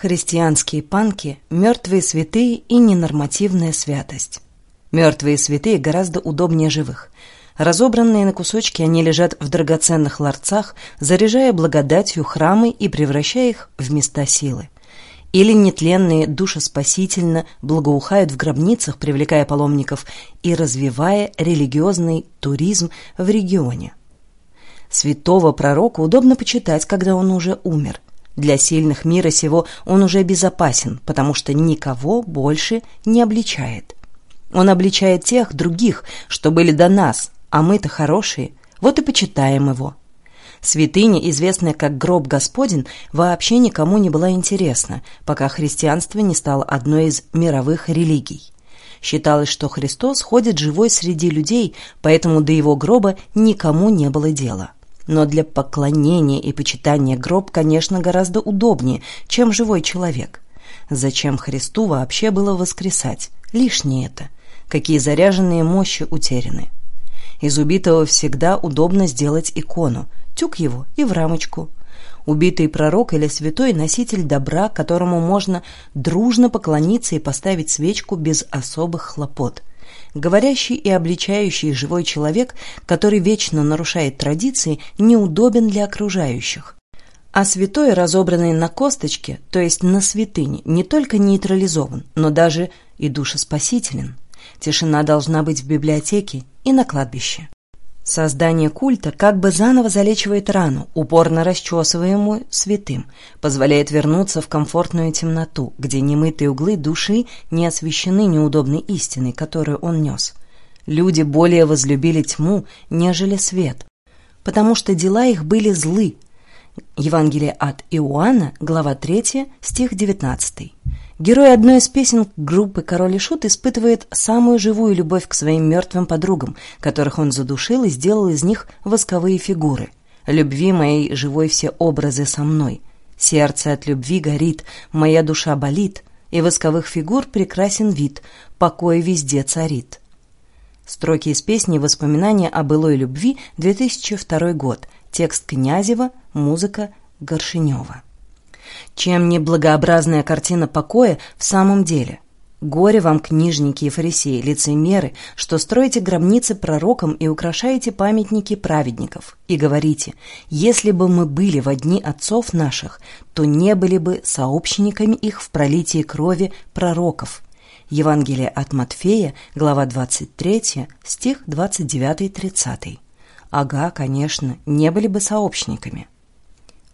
Христианские панки – мертвые святые и ненормативная святость. Мертвые святые гораздо удобнее живых. Разобранные на кусочки, они лежат в драгоценных ларцах, заряжая благодатью храмы и превращая их в места силы. Или нетленные душеспасительно благоухают в гробницах, привлекая паломников и развивая религиозный туризм в регионе. Святого пророка удобно почитать, когда он уже умер – для сильных мира сего он уже безопасен, потому что никого больше не обличает. Он обличает тех других, что были до нас, а мы-то хорошие, вот и почитаем его. Святыня, известная как гроб Господень, вообще никому не была интересна, пока христианство не стало одной из мировых религий. Считалось, что Христос ходит живой среди людей, поэтому до его гроба никому не было дела но для поклонения и почитания гроб, конечно, гораздо удобнее, чем живой человек. Зачем Христу вообще было воскресать? Лишнее это. Какие заряженные мощи утеряны. Из убитого всегда удобно сделать икону, тюк его и в рамочку. Убитый пророк или святой – носитель добра, которому можно дружно поклониться и поставить свечку без особых хлопот – Говорящий и обличающий живой человек, который вечно нарушает традиции, неудобен для окружающих. А святой, разобранный на косточке, то есть на святыне, не только нейтрализован, но даже и душеспасителен. Тишина должна быть в библиотеке и на кладбище. Создание культа как бы заново залечивает рану, упорно расчесываемую святым, позволяет вернуться в комфортную темноту, где немытые углы души не освещены неудобной истиной, которую он нес. Люди более возлюбили тьму, нежели свет, потому что дела их были злы. Евангелие от Иоанна, глава 3, стих 19. Герой одной из песен группы «Король и Шут» испытывает самую живую любовь к своим мертвым подругам, которых он задушил и сделал из них восковые фигуры. «Любви моей живой все образы со мной. Сердце от любви горит, моя душа болит, и восковых фигур прекрасен вид, покой везде царит». Строки из песни «Воспоминания о былой любви», 2002 год. Текст Князева, музыка Горшинева. Чем неблагообразная картина покоя в самом деле? Горе вам, книжники и фарисеи, лицемеры, что строите гробницы пророкам и украшаете памятники праведников, и говорите, если бы мы были в дни отцов наших, то не были бы сообщниками их в пролитии крови пророков. Евангелие от Матфея, глава 23, стих 29-30. Ага, конечно, не были бы сообщниками.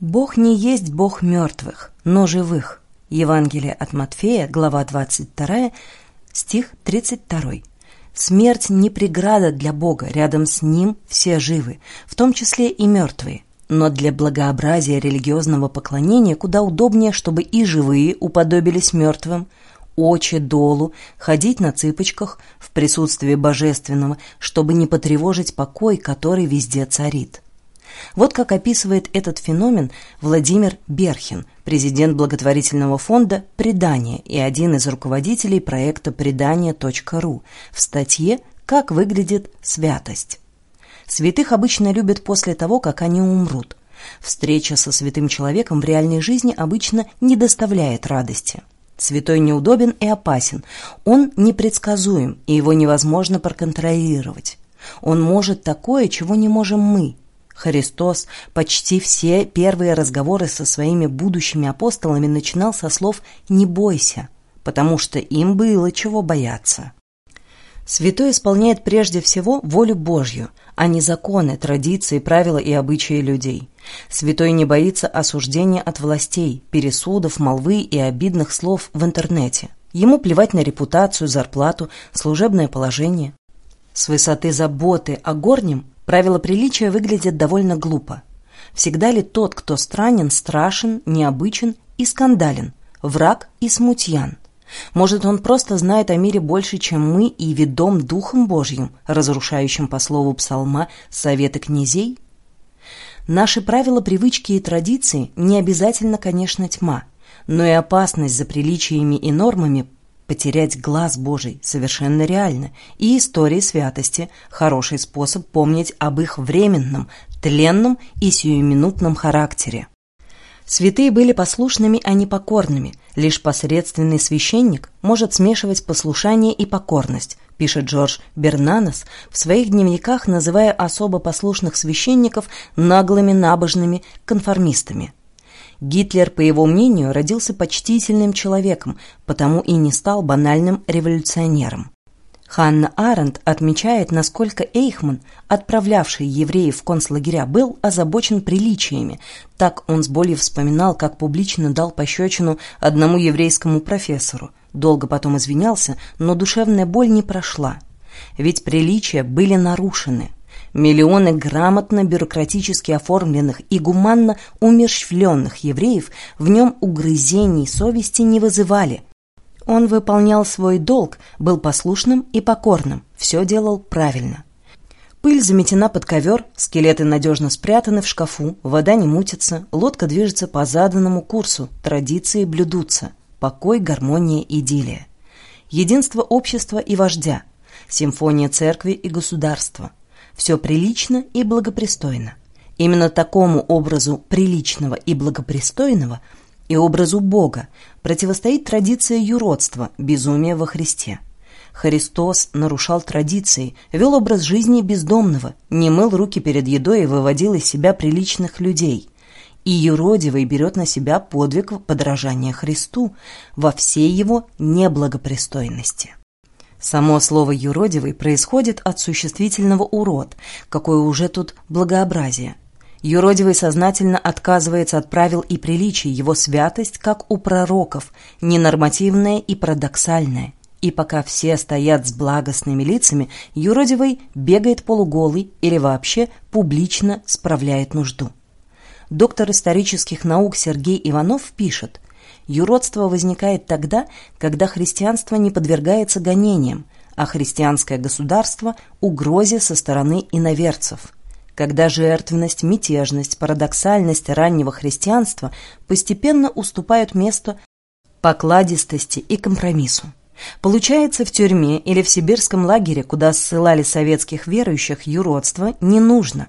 Бог не есть Бог мертвых, но живых. Евангелие от Матфея, глава 22, стих 32. Смерть не преграда для Бога, рядом с Ним все живы, в том числе и мертвые. Но для благообразия религиозного поклонения куда удобнее, чтобы и живые уподобились мертвым, очи долу, ходить на цыпочках в присутствии божественного, чтобы не потревожить покой, который везде царит. Вот как описывает этот феномен Владимир Берхин, президент благотворительного фонда «Предание» и один из руководителей проекта «Предание.ру» в статье «Как выглядит святость». Святых обычно любят после того, как они умрут. Встреча со святым человеком в реальной жизни обычно не доставляет радости. Святой неудобен и опасен. Он непредсказуем, и его невозможно проконтролировать. Он может такое, чего не можем мы. Христос почти все первые разговоры со своими будущими апостолами начинал со слов «не бойся», потому что им было чего бояться. Святой исполняет прежде всего волю Божью, а не законы, традиции, правила и обычаи людей. Святой не боится осуждения от властей, пересудов, молвы и обидных слов в интернете. Ему плевать на репутацию, зарплату, служебное положение. С высоты заботы о горнем Правила приличия выглядят довольно глупо. Всегда ли тот, кто странен, страшен, необычен и скандален, враг и смутьян? Может, он просто знает о мире больше, чем мы, и ведом Духом Божьим, разрушающим по слову псалма советы князей? Наши правила, привычки и традиции не обязательно, конечно, тьма, но и опасность за приличиями и нормами Потерять глаз Божий совершенно реально, и истории святости – хороший способ помнить об их временном, тленном и сиюминутном характере. Святые были послушными, а не покорными. Лишь посредственный священник может смешивать послушание и покорность, пишет Джордж Бернанес в своих дневниках, называя особо послушных священников наглыми набожными конформистами. Гитлер, по его мнению, родился почтительным человеком, потому и не стал банальным революционером. Ханна Аренд отмечает, насколько Эйхман, отправлявший евреев в концлагеря, был озабочен приличиями. Так он с болью вспоминал, как публично дал пощечину одному еврейскому профессору. Долго потом извинялся, но душевная боль не прошла. Ведь приличия были нарушены. Миллионы грамотно бюрократически оформленных и гуманно умерщвленных евреев в нем угрызений совести не вызывали – он выполнял свой долг, был послушным и покорным, все делал правильно. Пыль заметена под ковер, скелеты надежно спрятаны в шкафу, вода не мутится, лодка движется по заданному курсу, традиции блюдутся, покой, гармония, идиллия. Единство общества и вождя, симфония церкви и государства. Все прилично и благопристойно. Именно такому образу приличного и благопристойного – и образу Бога противостоит традиция юродства, безумия во Христе. Христос нарушал традиции, вел образ жизни бездомного, не мыл руки перед едой и выводил из себя приличных людей. И юродивый берет на себя подвиг подражания Христу во всей его неблагопристойности. Само слово «юродивый» происходит от существительного «урод», какое уже тут благообразие. Юродивый сознательно отказывается от правил и приличий, его святость, как у пророков, ненормативная и парадоксальная. И пока все стоят с благостными лицами, юродивый бегает полуголый или вообще публично справляет нужду. Доктор исторических наук Сергей Иванов пишет, «Юродство возникает тогда, когда христианство не подвергается гонениям, а христианское государство – угрозе со стороны иноверцев» когда жертвенность, мятежность, парадоксальность раннего христианства постепенно уступают место покладистости и компромиссу. Получается, в тюрьме или в сибирском лагере, куда ссылали советских верующих, юродство не нужно.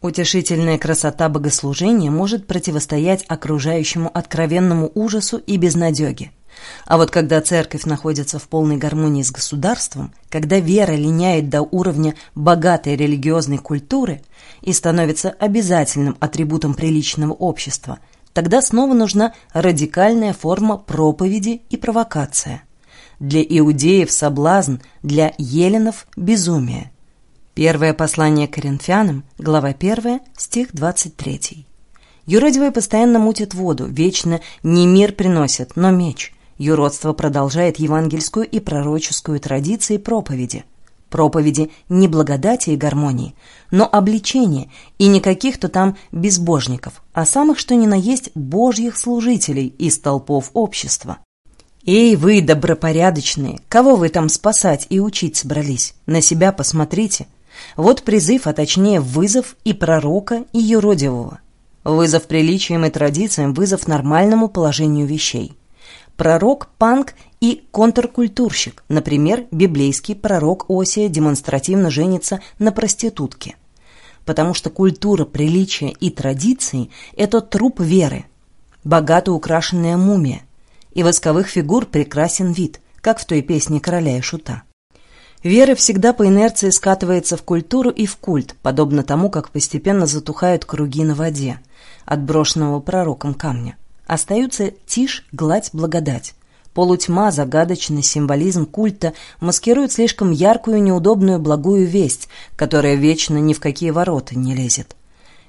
Утешительная красота богослужения может противостоять окружающему откровенному ужасу и безнадеге. А вот когда церковь находится в полной гармонии с государством, когда вера линяет до уровня богатой религиозной культуры и становится обязательным атрибутом приличного общества, тогда снова нужна радикальная форма проповеди и провокация. Для иудеев соблазн, для еленов безумие. Первое послание Коринфянам, глава 1, стих 23. Юродивый постоянно мутит воду, вечно не мир приносит, но меч – Юродство продолжает евангельскую и пророческую традиции проповеди. Проповеди не благодати и гармонии, но обличения и не каких-то там безбожников, а самых что ни на есть божьих служителей из толпов общества. «Эй, вы, добропорядочные, кого вы там спасать и учить собрались? На себя посмотрите. Вот призыв, а точнее вызов и пророка, и юродивого. Вызов приличиям и традициям, вызов нормальному положению вещей пророк, панк и контркультурщик. Например, библейский пророк Осия демонстративно женится на проститутке. Потому что культура, приличия и традиции – это труп веры, богато украшенная мумия, и восковых фигур прекрасен вид, как в той песне короля и шута. Вера всегда по инерции скатывается в культуру и в культ, подобно тому, как постепенно затухают круги на воде, отброшенного пророком камня. Остаются тишь, гладь, благодать. Полутьма, загадочный символизм культа маскирует слишком яркую, неудобную, благую весть, которая вечно ни в какие ворота не лезет.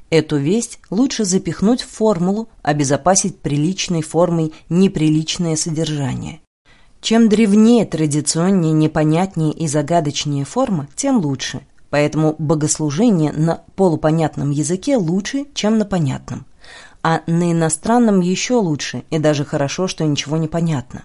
Эту весть лучше запихнуть в формулу, обезопасить приличной формой неприличное содержание. Чем древнее, традиционнее, непонятнее и загадочнее форма, тем лучше. Поэтому богослужение на полупонятном языке лучше, чем на понятном а на иностранном еще лучше, и даже хорошо, что ничего не понятно.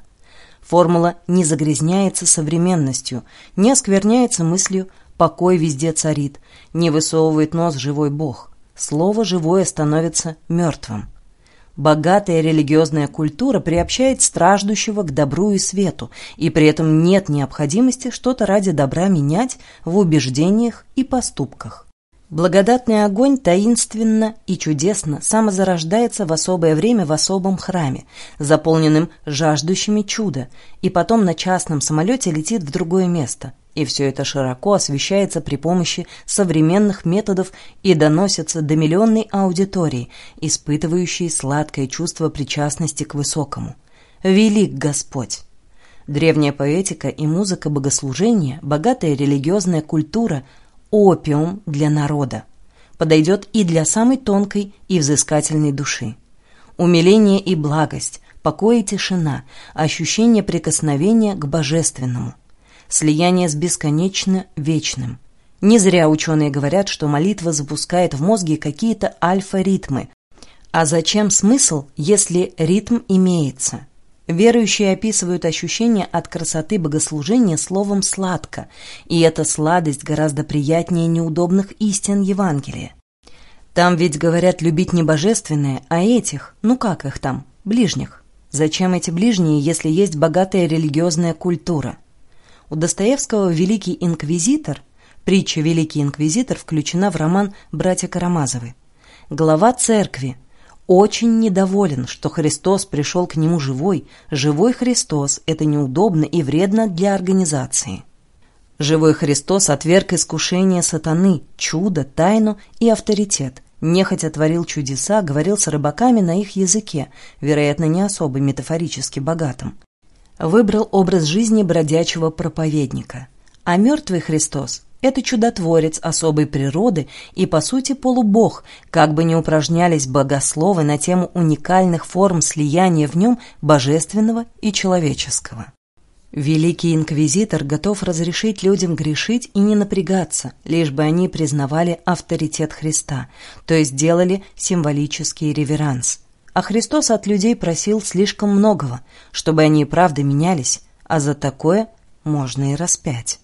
Формула не загрязняется современностью, не оскверняется мыслью «покой везде царит», не высовывает нос живой Бог. Слово живое становится мертвым. Богатая религиозная культура приобщает страждущего к добру и свету, и при этом нет необходимости что-то ради добра менять в убеждениях и поступках. Благодатный огонь таинственно и чудесно самозарождается в особое время в особом храме, заполненным жаждущими чуда, и потом на частном самолете летит в другое место. И все это широко освещается при помощи современных методов и доносится до миллионной аудитории, испытывающей сладкое чувство причастности к высокому. Велик Господь! Древняя поэтика и музыка богослужения, богатая религиозная культура – опиум для народа. Подойдет и для самой тонкой и взыскательной души. Умиление и благость, покой и тишина, ощущение прикосновения к божественному, слияние с бесконечно вечным. Не зря ученые говорят, что молитва запускает в мозге какие-то альфа-ритмы. А зачем смысл, если ритм имеется? Верующие описывают ощущение от красоты богослужения словом «сладко», и эта сладость гораздо приятнее неудобных истин Евангелия. Там ведь говорят любить не божественное, а этих, ну как их там, ближних. Зачем эти ближние, если есть богатая религиозная культура? У Достоевского «Великий инквизитор» притча «Великий инквизитор» включена в роман «Братья Карамазовы». Глава церкви – очень недоволен, что Христос пришел к нему живой. Живой Христос – это неудобно и вредно для организации. Живой Христос отверг искушение сатаны, чудо, тайну и авторитет. Нехотя творил чудеса, говорил с рыбаками на их языке, вероятно, не особо метафорически богатым. Выбрал образ жизни бродячего проповедника. А мертвый Христос это чудотворец особой природы и, по сути, полубог, как бы ни упражнялись богословы на тему уникальных форм слияния в нем божественного и человеческого. Великий инквизитор готов разрешить людям грешить и не напрягаться, лишь бы они признавали авторитет Христа, то есть делали символический реверанс. А Христос от людей просил слишком многого, чтобы они и правда менялись, а за такое можно и распять.